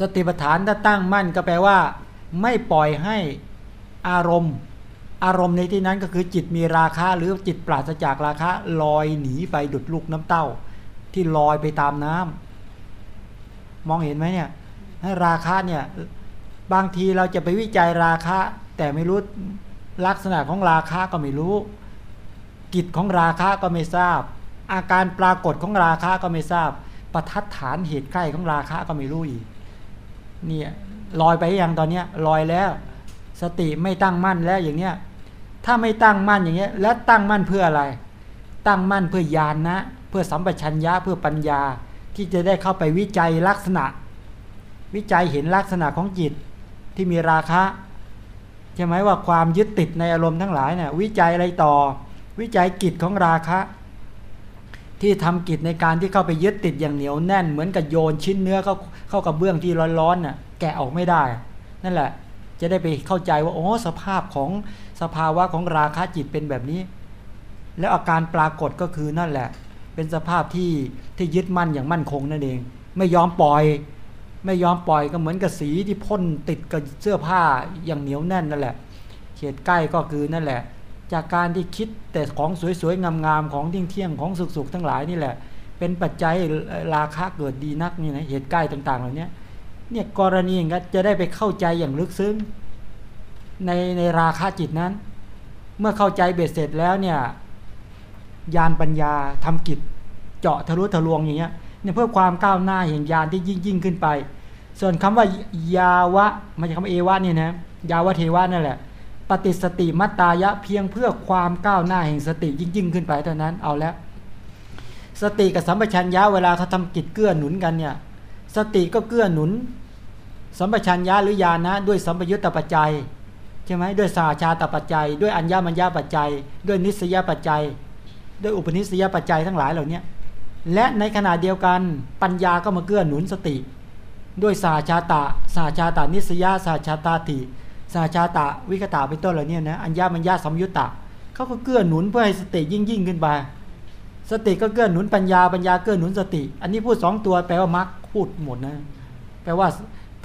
สติปัฏฐานถ้าตั้งมั่นก็แปลว่า ไม่ปล่อยให้อารมณ์ อารมณ์ในที่นั้นก็คือจิตมีราคะหรือจิตปราศจากราคะลอยหนีไปดุดลูกน้ำเต้า ที่ลอยไปตามน้ำมองเห็นไหมเนี่ย ราคะเนี่ยบางทีเราจะไปวิจัยราคะ แต่ไม่รู้ลักษณะของราคะก็ไม่รู้ กิจของราคะก็ไม่ทราบ อาการปรากฏของราคะก็ไม่ทราบ ประทัดฐานเหตุใกล้ของราคะก็ไม่รู้อีกเนี่ยลอยไปยังตอนเนี้ยลอยแล้ว สติไม่ตั้งมั่นแล้วอย่างเนี้ยถ้าไม่ตั้งมั่นอย่างเงี้ยแล้วตั้งมั่นเพื่ออะไร ตั้งมั่นเพื่อญาณนะ เพื่อสัมปชัญญะเพื่อปัญญาที่จะได้เข้าไปวิจัยลักษณะ วิจัยเห็นลักษณะของจิตที่มีราคะใช่ไหมว่าความยึดติดในอารมณ์ทั้งหลายเนี่ยวิจัยอะไรต่อ วิจัยกิจของราคะ ที่ทำกิจในการที่เข้าไปยึดติดอย่างเหนียวแน่น เหมือนกับโยนชิ้นเนื้อเข้าเข้ากับเบื้องที่ร้อนๆน่ะแกะออกไม่ได้ นั่นแหละ จะได้ไปเข้าใจว่าโอ้สภาพของสภาวะของราคะจิตเป็นแบบนี้ แล้วอาการปรากฏก็คือนั่นแหละ เป็นสภาพที่ที่ยึดมั่นอย่างมั่นคงนั่นเอง ไม่ยอมปล่อย ไม่ยอมปล่อยก็เหมือนกับสีที่พ่นติดกับเสื้อผ้าอย่างเหนียวแน่นนั่นแหละ เขตใกล้ก็คือนั่นแหละ จากการที่คิดแต่ของสวยๆงามๆของเที่ยงๆของสุขๆทั้งหลายนี่แหละ เป็นปัจจัยราคะเกิดดีนักนี่นะเหตุใกล้ต่างๆเหล่านี้เนี่ยกรณีอย่างนี้จะได้ไปเข้าใจอย่างลึกซึ้งในในราคะจิตนั้น เมื่อเข้าใจเบ็ดเสร็จแล้วเนี่ยญาณปัญญาทำกิจเจาะทะลุทะลวงอย่างเงี้ย เนี่ยเพื่อความก้าวหน้าแห่งญาณที่ยิ่งยิ่งขึ้นไป ส่วนคำว่ายาวะมันจะคำว่าเอวะเนี่ยนะยาวะเทวะนั่นแหละ ปฏิสติมัตตายะเพียงเพื่อความก้าวหน้าแห่งสติยิ่งยิ่งขึ้นไปเท่านั้นเอาแล้ว สติกับสัมปชัญญะเวลาเขาทำกิจเกื้อหนุนกันเนี่ยสติก็เกื้อหนุน สัมปชัญญะหรือญาณนะด้วยสัมปยุตตปัจจัยใช่ไหมด้วยสาชาตปัจจัย ด้วยอัญญามัญญาปัจจัย ด้วยนิสยปัจจัย ด้วยอุปนิสยปัจจัยทั้งหลายเหล่านี้ และในขณะเดียวกันปัญญาก็มาเกื้อหนุนสติ ด้วยสาชาตะสาชาตานิสยาสาชาตาติสาชาตะวิกตาเป็นต้นเหล่านี้นะอัญญามัญญาสัมยุตตะเขาก็เกื้อหนุนเพื่อให้สติยิ่งยิ่งขึ้นไปสติก็เกื้อหนุนปัญญาปัญญาเกื้อหนุนสติ อันนี้พูดสองตัวแปลว่ามรรคพูดหมดนะแปลว่า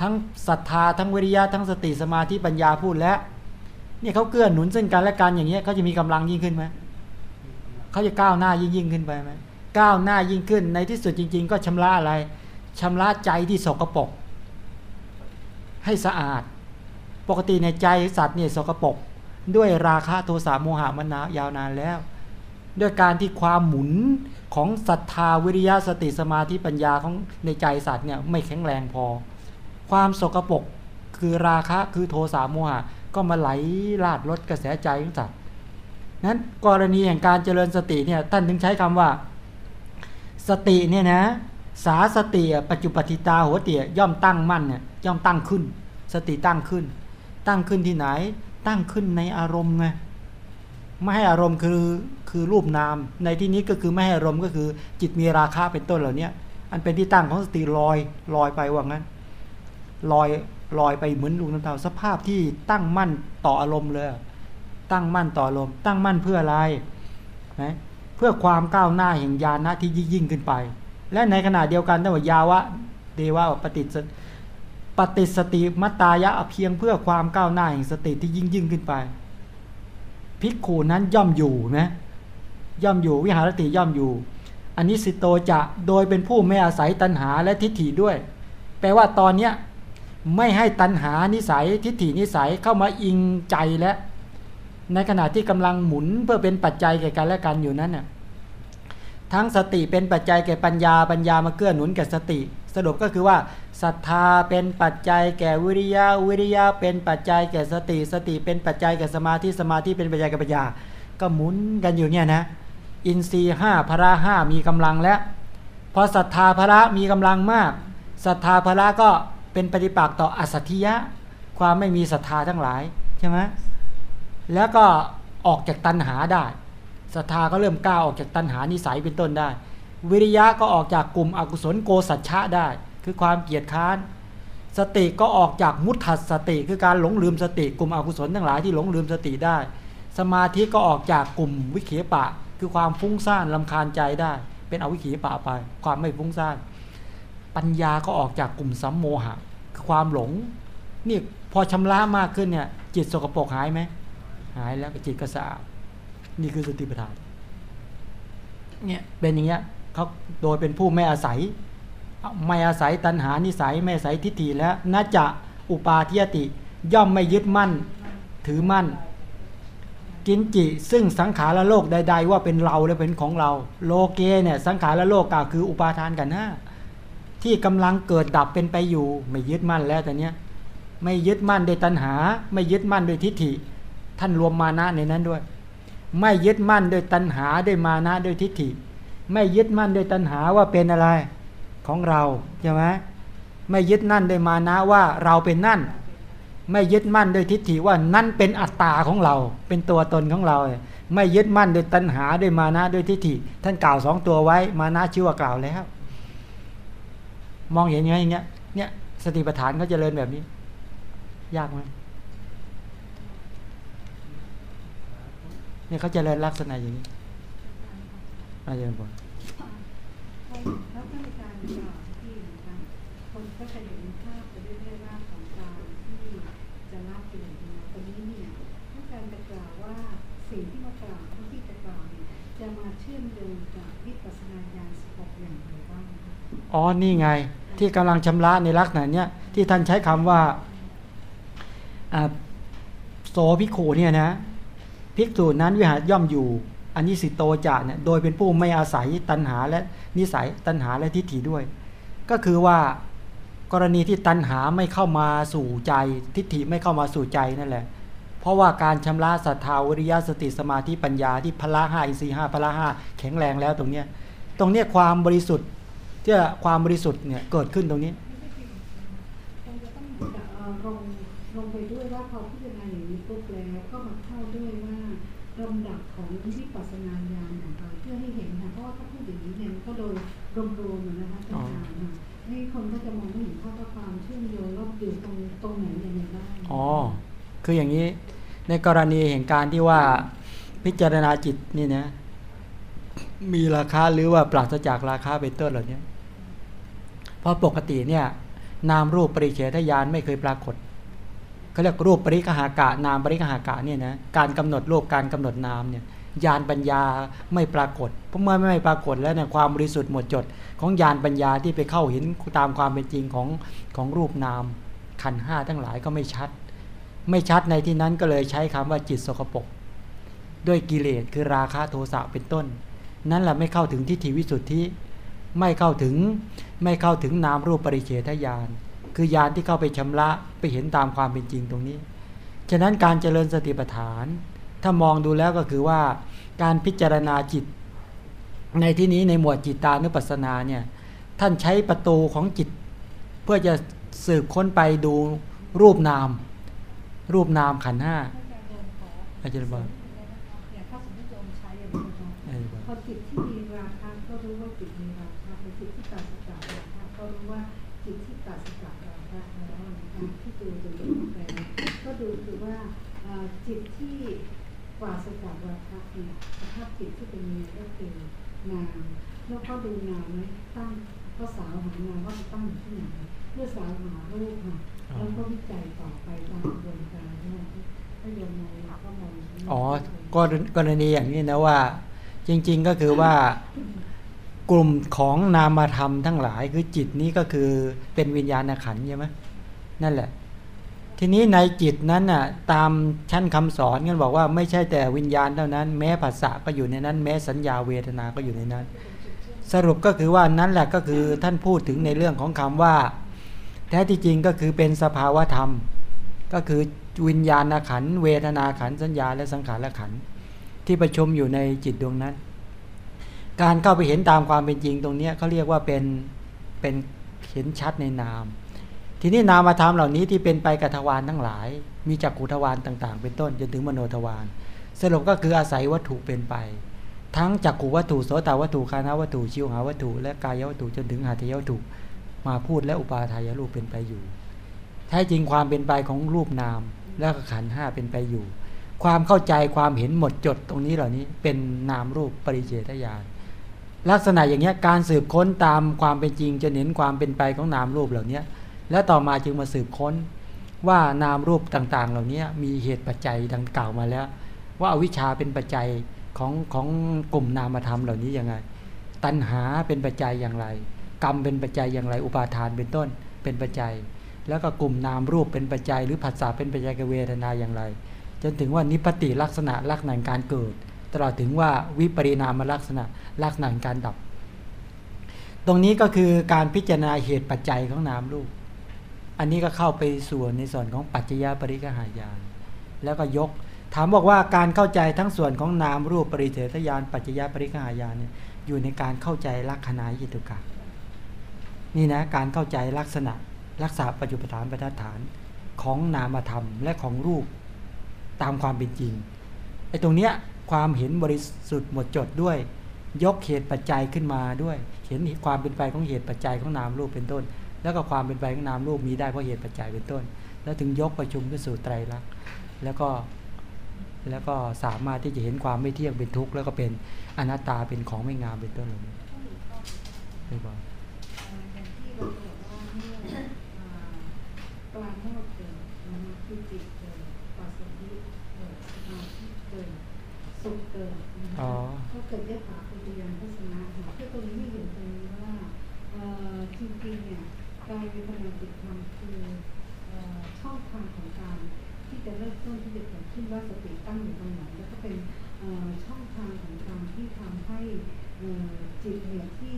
ทั้งศรัทธาทั้งวิริยะทั้งสติสมาธิปัญญาพูดแล้วเนี่ยเขาเกื้อหนุนซึ่งกันและกันอย่างเงี้ยเขาจะมีกำลังยิ่งขึ้นไหมเขาจะก้าวหน้ายิ่งยิ่งขึ้นไปไหม ก้าวหน้ายิ่งขึ้น ในที่สุดจริง ๆ ก็ชำระอะไรชำระใจที่สกปรกให้สะอาด ปกติในใจสัตว์เนี่ยสกปรกด้วยราคะโทสะโมหะมันายาวนานแล้ว ด้วยการที่ความหมุนของศรัทธาวิริยะสติสมาธิปัญญาของในใจสัตว์เนี่ยไม่แข็งแรงพอ ความสกปรกคือราคะคือโทสะโมหะก็มาไหลลาดลดกระแสใจของสัตว์นั้นกรณีแห่งการเจริญสติเนี่ยท่านถึงใช้คำว่า สติเนี่ยนะสาสติปัจจุปฏิตาหัวเตียย่อมตั้งมั่นเนี่ยย่อมตั้งขึ้น สติตั้งขึ้น ตั้งขึ้นที่ไหน ตั้งขึ้นในอารมณ์ไงไม่ให้อารมณ์คือคือรูปนาม ในที่นี้ก็คือไม่ให้อารมณ์ก็คือจิตมีราคาเป็นต้นเหล่านี้อันเป็นที่ตั้งของสติลอยลอยไปว่างั้นลอยลอยไปเหมือนลูกน้ำเตาสภาพที่ตั้งมั่นต่ออารมณ์เลย ตั้งมั่นต่ออารมณ์ตั้งมั่นเพื่ออะไรนะ เพื่อความก้าวหน้าแห่งญาณที่ยิ่งขึ้นไป และในขณะเดียวกันถ้าว่ายาวะเดวะปฏิสปฏิสติมัตตายะเพียงเพื่อความก้าวหน้าแห่งสติที่ยิ่งยิ่งขึ้นไปภิกขุนั้นย่อมอยู่นะย่อมอยู่วิหารติย่อมอยู่อันนี้สิโตจะโดยเป็นผู้ไม่อาศัยตัณหาและทิฏฐิด้วย แปลว่าตอนเนี้ยไม่ให้ตัณหานิสัยทิฏฐินิสัยเข้ามาอิงใจและ ในขณะที่กำลังหมุนเพื่อเป็นปัจจัยแก่กันและกันอยู่นั้นน่ะทั้งสติเป็นปัจจัยแก่ปัญญาปัญญามาเกื้อหนุนแก่สติ สรุปก็คือว่าศรัทธาเป็นปัจจัยแก่วิริยะวิริยะเป็นปัจจัยแก่สติ สติเป็นปัจจัยแก่สมาธิสมาธิเป็นปัจจัยแก่ปัญญา ก็หมุนกันอยู่เนี่ยนะอินทรีห้าพระห้ามีกำลังแล้วพอศรัทธาพระมีกำลังมากศรัทธาพระก็เป็นปฏิปักษ์ต่ออสัตถิยะ ความไม่มีศรัทธาทั้งหลายใช่ไหม แล้วก็ออกจากตัณหาได้ศรัทธาก็เริ่มก้าวออกจากตัณหานิสัยเป็นต้นได้ วิริยะก็ออกจากกลุ่มอกุศลโกสัจฉะได้ คือความเกียจค้าน สติก็ออกจากมุทัสสติ คือการหลงลืมสติ กลุ่มอกุศลทั้งหลายที่หลงลืมสติได้ สมาธิก็ออกจากกลุ่มวิเขปะ คือความฟุ้งซ่านลำคาญใจได้ เป็นอวิเขปะไป ความไม่ฟุ้งซ่าน ปัญญาก็ออกจากกลุ่มสัมโมหะ คือความหลง นี่พอชำระมากขึ้นเนี่ยจิตสกปรกหายไหม หายแล้วจิตก็สะอาดนี่คือสติปัฏฐานเนี่ยเป็นอย่างเงี้ยเขาโดยเป็นผู้ไม่อาศัย ไม่อาศัยตัณหานิสัยไม่อาศัยทิฏฐิแล้วน่าจะอุปาทิยติ ย่อมไม่ยึดมั่นถือมั่น กินจิซึ่งสังขารโลกใด ๆ ว่าเป็นเราและเป็นของเรา โลเกเนี่ยสังขารโลกก็คืออุปาทานกันนะที่กำลังเกิดดับเป็นไปอยู่ ไม่ยึดมั่นแล้วแต่เนี้ยไม่ยึดมั่นโดยตัณหา ไม่ยึดมั่นโดยทิฏฐิ ท่านรวมมานะในนั้นด้วย ไม่ยึดมั่นโดยตัณหาด้วยมานะด้วยทิฏฐิ ไม่ยึดมั่นโดยตัณหาว่าเป็นอะไรของเราใช่ไหมไม่ยึดนั่นด้วยมานะว่าเราเป็นนั่น ไม่ยึดมั่นด้วยทิฏฐิว่านั่นเป็นอัตตาของเรา เป็นตัวตนของเรา ไม่ยึดมั่นด้วยตัณหาด้วยมานะด้วยทิฏฐิ ท่านกล่าวสองตัวไว้มานะชื่อว่ากล่าวแล้ว มองเห็นยังไงอย่างเงี้ยเนี่ยสติปัฏฐานเขาเจริญแบบนี้ ยากไหม เนี่ยเขาเจริญลักษณะอย่างนี้อาจารย์บอกแล้วก็ในการกล่าวที่นะคะคนก็จะเห็นภาพไปเรื่อยๆว่าของการที่จะละกิเลสนะตอนนี้เนี่ยต้องการจะกล่าวว่าสิ่งที่มากล่าวเท่าที่จะกล่าวเนี่ยจะมาเชื่อมโยงกับวิปัสสนาญาณสิบหกอย่างไรบ้างคะอ๋อ นี่ไง ที่กำลังชำระในลักษณะเนี้ยที่ท่านใช้คำว่าอ่าโสภิกขุเนี่ยนะ ภิกษุนั้นวิหารย่อมอยู่อันนี้สิโตจะเนี่ยโดยเป็นผู้ไม่อาศัยตัณหาและนิสัยตัณหาและทิฏฐิด้วย ก็คือว่ากรณีที่ตัณหาไม่เข้ามาสู่ใจทิฏฐิไม่เข้ามาสู่ใจนั่นแหละ เพราะว่าการชำระศรัทธาวิริยะสติสมาธิปัญญาที่พละห้าอินทรีย์ห้าพละห้าแข็งแรงแล้วตรงเนี้ยตรงเนี้ยความบริสุทธิ์ที่ความบริสุทธิ์เนี่ยเกิดขึ้นตรงนี้ลงไปด้วยว่าพอพิจารณาอย่างนี้ปุ๊บแล้วก็มา ลำดับของวิปัสสนาญาณของเราเพื่อให้เห็นค่ะเพราะว่าถ้าพูดอย่างนี้เนี่ยมันก็โดยรวมๆอะนะคะท่านอาจารย์ค่ะให้คนก็จะมองไม่เห็นภาพว่าความเชื่อมโยงว่าอยู่ตรงตรงไหนยังไงบ้างอ๋อคืออย่างนี้ในกรณีแห่งการที่ว่าพิจารณาจิตนี่นะมีราคาหรือว่าปราศจากราคาเป็นต้นเหล่านี้เพราะปกติเนี่ยนามรูปปริเฉทญาณไม่เคยปรากฏ เขาเรียกรูปปริคหากะนามปริคหากะเนี่ยนะการกำหนดรูปการกำหนดนามเนี่ยญาณปัญญาไม่ปรากฏ เพราะเมื่อไม่ปรากฏแล้วเนี่ยความบริสุทธิ์หมดจด ของญาณปัญญาที่ไปเข้าเห็นตามความเป็นจริงของของรูปนามขันห้าทั้งหลายก็ไม่ชัด ไม่ชัดในที่นั้นก็เลยใช้คำว่าจิตสกปรกด้วยกิเลสคือราคะโทสะเป็นต้น นั่นแหละไม่เข้าถึงทิฏฐิวิสุทธิไม่เข้าถึงไม่เข้าถึงนามรูปปริเฉทญาณ คือญาณที่เข้าไปชำระไปเห็นตามความเป็นจริงตรงนี้ ฉะนั้นการเจริญสติปัฏฐาน ถ้ามองดูแล้วก็คือว่าการพิจารณาจิต ในที่นี้ในหมวดจิตตานุปัสสนาเนี่ยท่านใช้ประตูของจิต เพื่อจะสืบค้นไปดูรูปนาม รูปนามขันธ์ห้าท่านอาจารย์โยมขออาจารย์บอกอย่างถ้ ปราศจากราคะเนี่ยสภาพจิตที่เป็นมีก็คือนามแล้วก็ดูนามนะตั้งก็สาวหานามว่าตั้งอยู่ที่ไหนเพื่อสาวหารูปค่ะแล้วก็วิจัยต่อไปตามกระบวนการเนี่ยถ้าโยมมองก็มองอ๋อกรกรณีอย่างนี้นะว่า จริง ๆก็คือว่ากลุ่มของนามธรรมทั้งหลายคือจิตนี้ก็คือเป็นวิญญาณขันใช่ไหมนั่นแหละ ทีนี้ในจิตนั้นน่ะตามชั้นคำสอนกันบอกว่าไม่ใช่แต่วิญญาณเท่านั้น แม้ภาษาก็อยู่ในนั้น แม้สัญญาเวทนาก็อยู่ในนั้น สรุปก็คือว่านั่นแหละก็คือท่านพูดถึงในเรื่องของคำว่า แท้ที่จริงก็คือเป็นสภาวธรรม ก็คือวิญญาณขันเวทนาขันสัญญาและสังขารขันที่ประชุมอยู่ในจิตดวงนั้น การเข้าไปเห็นตามความเป็นจริงตรงนี้เขาเรียกว่าเป็นเป็นเห็นชัดในนาม ทีนี้นามธรรมเหล่านี้ที่เป็นไปกับทวารทั้งหลาย มีจักขุทวารต่างๆ เป็นต้นจนถึงมโนทวารสรุปก็คืออาศัยวัตถุเป็นไป ทั้งจักขุวัตถุโสตวัตถุคานาวัตถุชิวหาวัตถุ และกายวัตถุจนถึงหาทายวัตถุมาพูดและอุปาทายรูปเป็นไปอยู่แท้จริงความเป็นไปของรูปนาม และขันห้าเป็นไปอยู่ ความเข้าใจความเห็นหมดจดตรงนี้เหล่านี้เป็นนามรูปปริเฉทญาณลักษณะอย่างเงี้การสืบค้นตามความเป็นจริงจะเห็นความเป็นไปของนามรูปเหล่านี้ และต่อมาจึงมาสืบค้นว่านามรูปต่างๆ เหล่านี้มีเหตุปัจจัยดังกล่าวมาแล้ว ว่าอวิชชาเป็นปัจจัยของของกลุ่มนามธรรมเหล่านี้ยังไง ตัณหาเป็นปัจจัยอย่างไร กรรมเป็นปัจจัยอย่างไร อุปาทานเป็นต้นเป็นปัจจัย แล้วก็กลุ่มนามรูปเป็นปัจจัย หรือผัสสะเป็นปัจจัยกับเวทนาอย่างไร จนถึงว่านิพพติลักษณะลักษณะการเกิด ตลอดถึงว่าวิปริณามลักษณะลักษณะการดับ ตรงนี้ก็คือการพิจารณาเหตุปัจจัยของนามรูป อันนี้ก็เข้าไปส่วนในส่วนของปัจจยปริกหายาน แล้วก็ยก ถามบอกว่าการเข้าใจทั้งส่วนของนามรูปปริเททยาน ปัจจยปริกหายานเนี่ยอยู่ในการเข้าใจลักษณะยิตุกะนี่นะการเข้าใจลักษณะรักษาปัจจุบันบรรทัดฐานของนามธรรมและของรูปตามความเป็นจริงไอ้ตรงเนี้ยความเห็นบริสุทธิ์หมดจดด้วย ยกเหตุปัจจัยขึ้นมาด้วย เห็นความเป็นไปของเหตุปัจจัยของนามรูปเป็นต้น แล้วก็ความเป็นไปของนามรูปมีได้เพราะเหตุปัจจัยเป็นต้น แล้วถึงยกประชุมขึ้นสู่ไตรลักษณ์แล้วก็แล้วก็สามารถที่จะเห็นความไม่เที่ยงเป็นทุกข์แล้วก็เป็นอนัตตาเป็นของไม่งามเป็นต้นเหล่านี้ไม่บอกอย่างที่เราบอกว่าเมื่ออ่ากลางโมดเกิดนะคะคือจิตเกิดปัสสติเกิดสมาธิเกิดสุขเกิดนะคะอ๋อก็เกิดยถาปัจจยานทัศนะค่ะคือตรงนี้ไม่เห็นตรงนี้ว่าเอ่อจริงๆเนี่ย การวิปัสสนาจิตธรรมคือช่องทางของการที่จะเริ่มต้นที่จะเกิดขึ้นว่าสติตั้งอยู่ตรงไหนแล้วก็เป็นช่องทางของการที่ทำให้จิตเนี่ยที่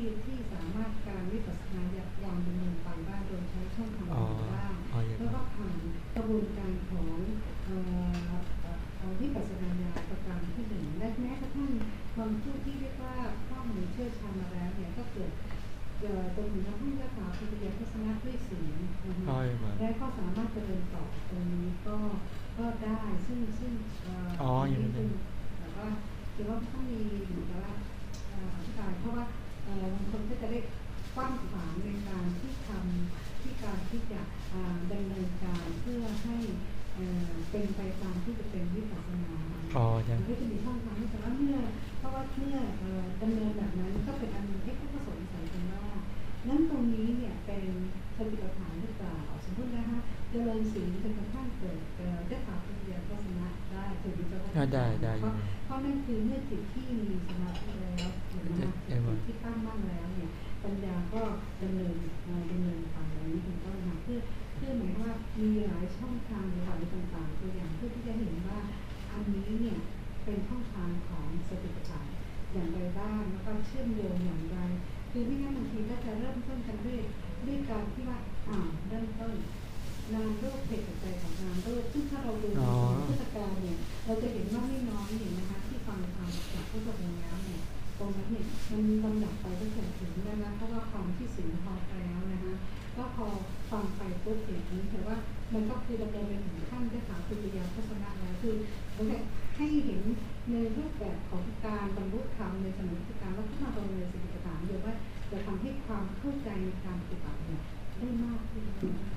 ได้เพราะเพราะนั่นคือเมื่อจิต มันมีลำดับไปตั้งแต่ถึงแล้วนะเพราะว่าความที่ศีลพอแล้วนะคะก็พอฟังไปปุ๊บเห็นนี้แต่ว่ามันก็คือดำเนินไปถึงขั้นได้ถามปุญญาทัศนะแล้วคือมันจะให้เห็นในรูปแบบของการบรรลุธรรมในสมัยพุทธกาลแล้วก็มาลงในสติปัฏฐานเดียวว่าจะทำให้ความเข้าใจในการปฏิบัติเนี่ยได้มากขึ้น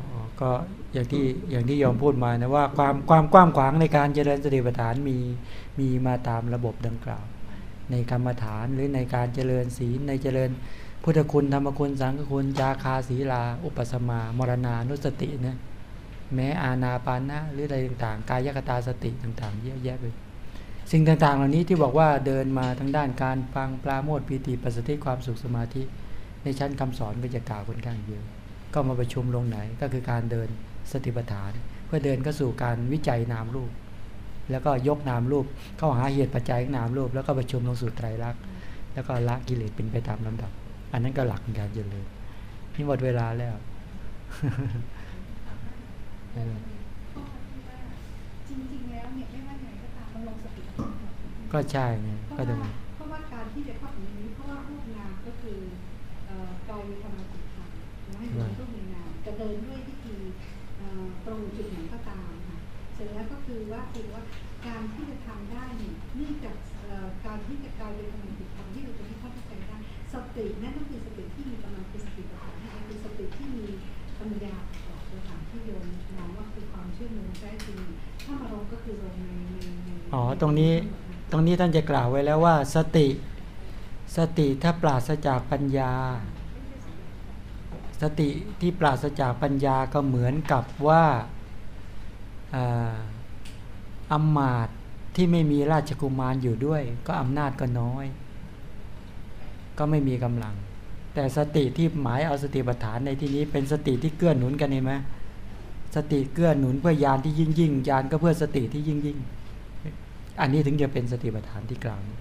อ๋อก็อย่างที่อย่างที่โยมพูดมานะว่าความความกว้างขวางในการเจริญสติปัฏฐานมีมีมาตามระบบดังกล่าว ในกรรมฐานหรือในการเจริญศีลในเจริญ พุทธคุณธรรมคุณสังฆคุณจาคาศีลา อุปสมามรณานุสตินะแม้อาณาปานะหรืออะไรต่างๆ กายคตาสติต่างๆ เยอะแยะไปสิ่งต่างๆ เหล่านี้ที่บอกว่าเดินมาทางด้านการฟังปลาโมดปีติปัสสติความสุขสมาธิ ในชั้นคำสอนก็จะกล่าวค่อนข้างเยอะ ก็มาประชุมลงไหนก็คือการเดินสติปัฏฐาน เพื่อเดินเข้าสู่การวิจัยนามรูป แล้วก็ยกนามรูป เข้าหาเหตุปัจจัยของนามรูป แล้วก็ประชุมลงสู่ไตรลักษณ์แล้วก็ละกิเลสเป็นไปตามลำดับ อันนั้นก็หลักในการเจริญนี่หมดเวลาแล้วก็ใช่ไงก็ต้องเพราะว่าการที่จะเข้าถึงนี้เพราะว่ารูปนามก็คือเอ่อกายธรรมจิตธรรมไม่เหมือนรูปในนามจะเดินด้วยวิธีตรงจุดไหนก็ตาม ร็จแล้วก็คือว่าคือว่าการที่จะทำได้เนี่ยเนื่องจากการที่จะกลายเป็นรรมจิตธรรมที่เราจะให้เข้าใจได้สตินั่นก็คือสติที่มีกำลังคือสติปัฏฐานนั่นเองคือสติที่มีปัญญาประกอบตัวฐานที่โยมมองว่าคือความเชื่อมโยงแท้จริงถ้ามาลงก็คือลงในในอ๋อตรงนี้ตรงนี้ท่านจะกล่าวไว้แล้วว่าสติ สติถ้าปราศจากปัญญา สติที่ปราศจากปัญญาก็เหมือนกับว่า อ่าอำมาตที่ไม่มีราชกุมารอยู่ด้วย ก็อำนาจก็น้อย ก็ไม่มีกำลัง แต่สติที่หมายเอาสติปัฏฐานในที่นี้เป็นสติที่เกื้อหนุนกันเห็นไหมสติเกื้อหนุนเพื่อยานที่ยิ่งยิ่งยานก็เพื่อสติที่ยิ่งยิ่งอันนี้ถึงจะเป็นสติปัฏฐานที่กลางนี้